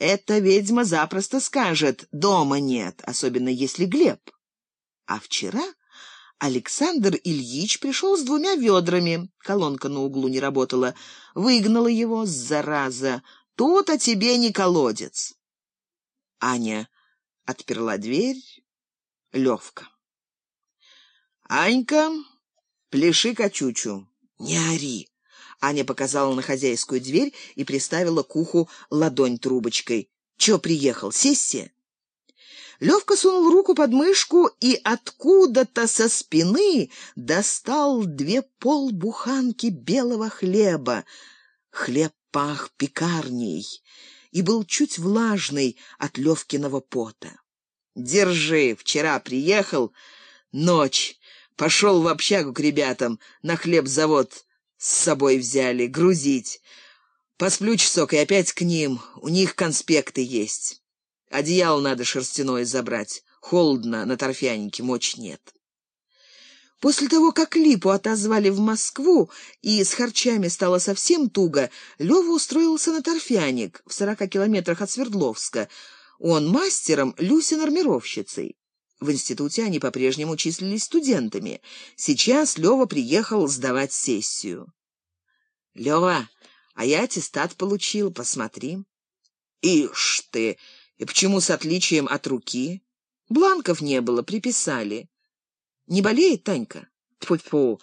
Эта ведьма запросто скажет «дома нет», особенно если Глеб. А вчера Александр Ильич пришел с двумя ведрами. Колонка на углу не работала. Выгнала его, зараза. Тут о тебе не колодец. Аня отперла дверь. Левка. «Анька, пляши качучу». «Не ори!» Аня показала на хозяйскую дверь и приставила к уху ладонь трубочкой. «Чё приехал? Сессия?» Левка сунул руку под мышку и откуда-то со спины достал две полбуханки белого хлеба. Хлеб пах пекарней и был чуть влажный от Левкиного пота. «Держи, вчера приехал, ночь, пошел в общагу к ребятам, на хлебзавод с собой взяли, грузить. Посплю часок и опять к ним, у них конспекты есть». Одеяло надо шерстяное забрать. Холодно, на торфянике мочь нет. После того, как Липу отозвали в Москву и с харчами стало совсем туго, Лёва устроился на торфяник в сорока километрах от Свердловска. Он мастером, Люся нормировщицей. В институте они по-прежнему числились студентами. Сейчас Лёва приехал сдавать сессию. «Лёва, а я аттестат получил, посмотри». «Ишь ты!» И почему с отличием от руки? Бланков не было, приписали. Не болеет Танька? Тьфу-тьфу.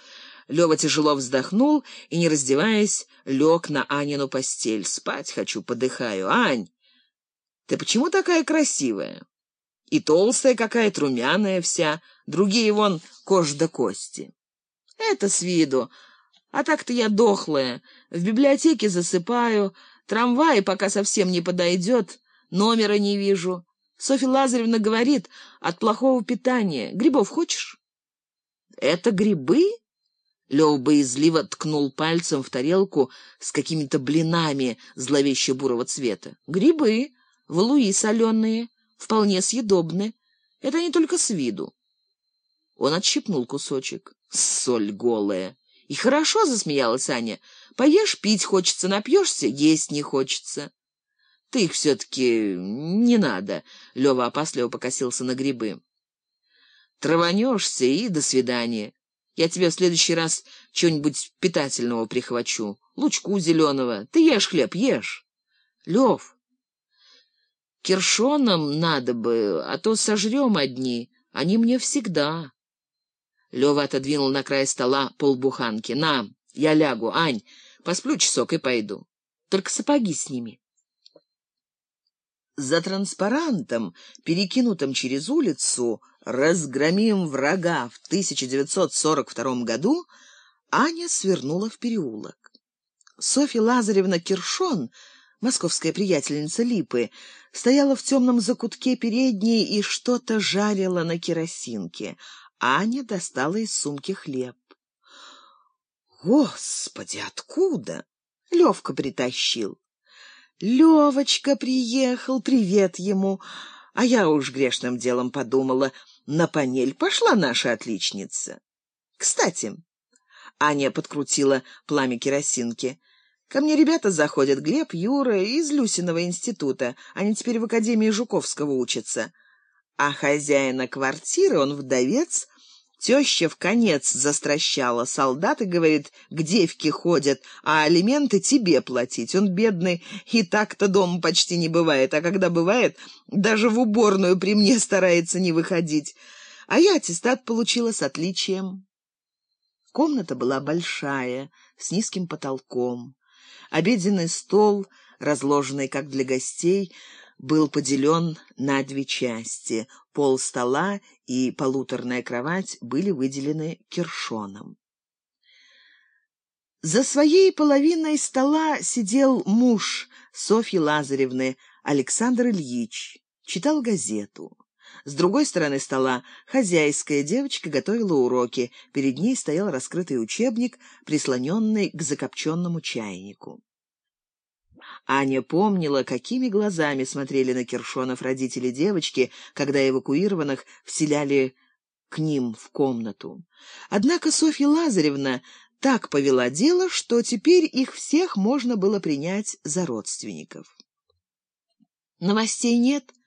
Лёва тяжело вздохнул и, не раздеваясь, лег на Анину постель. Спать хочу, подыхаю. Ань, ты почему такая красивая? И толстая какая-то, румяная вся. Другие вон кожа до кости. Это с виду. А так-то я дохлая. В библиотеке засыпаю. Трамвай, пока совсем не подойдет, Номера не вижу. Софья Лазаревна говорит, от плохого питания. Грибов хочешь? Это грибы? Лев боязливо ткнул пальцем в тарелку с какими-то блинами зловеще-бурого цвета. Грибы, валуи соленые, вполне съедобны. Это не только с виду. Он отщипнул кусочек. Соль голая. И хорошо засмеялась Аня. Поешь, пить хочется, напьешься, есть не хочется. Ты их все-таки не надо. Лева опасливо покосился на грибы. Траванешься и до свидания. Я тебе в следующий раз чего-нибудь питательного прихвачу. Лучку зеленого. Ты ешь хлеб, ешь. Лев, киршоном надо бы, а то сожрем одни. Они мне всегда. Лева отодвинул на край стола полбуханки. На, я лягу, Ань, посплю часок и пойду. Только сапоги сними. За транспарантом, перекинутым через улицу, «Разгромим врага» в 1942 году, Аня свернула в переулок. Софья Лазаревна Киршон, московская приятельница Липы, стояла в темном закутке передней и что-то жарила на керосинке. Аня достала из сумки хлеб. «Господи, откуда?» Левка притащил. Левочка приехал, привет ему. А я уж грешным делом подумала, на панель пошла наша отличница. Кстати, Аня подкрутила пламя керосинки. Ко мне ребята заходят, Глеб, Юра из Люсиного института. Они теперь в Академии Жуковского учатся. А хозяина квартиры, он вдовец, Теща в конец застращала. Солдаты, говорит, к девке ходят, а алименты тебе платить. Он бедный, и так-то дома почти не бывает, а когда бывает, даже в уборную при мне старается не выходить. А я аттестат получила с отличием. Комната была большая, с низким потолком. Обеденный стол, разложенный как для гостей, был поделен на две части. Пол стола и полуторная кровать были выделены кершоном. За своей половиной стола сидел муж Софьи Лазаревны, Александр Ильич, читал газету. С другой стороны стола хозяйская девочка готовила уроки. Перед ней стоял раскрытый учебник, прислоненный к закопченному чайнику. Аня помнила, какими глазами смотрели на Киршонов родители девочки, когда эвакуированных вселяли к ним в комнату. Однако Софья Лазаревна так повела дело, что теперь их всех можно было принять за родственников. Новостей нет.